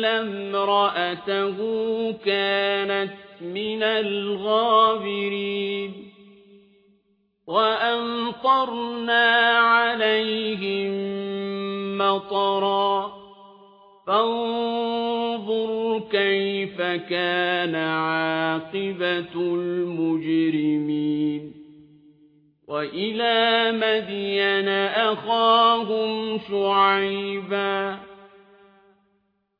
إلا امرأته كانت من الغابرين وأمطرنا عليهم مطرا فانظر كيف كان عاقبة المجرمين وإلى مدين أخاهم شعيبا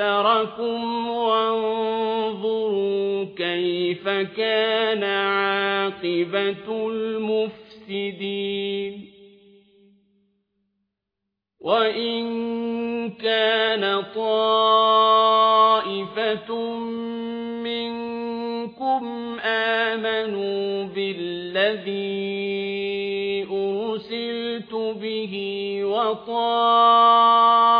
فكثركم وانظروا كيف كان عاقبة المفسدين وإن كان طائفة منكم آمنوا بالذي أرسلت به وطائفة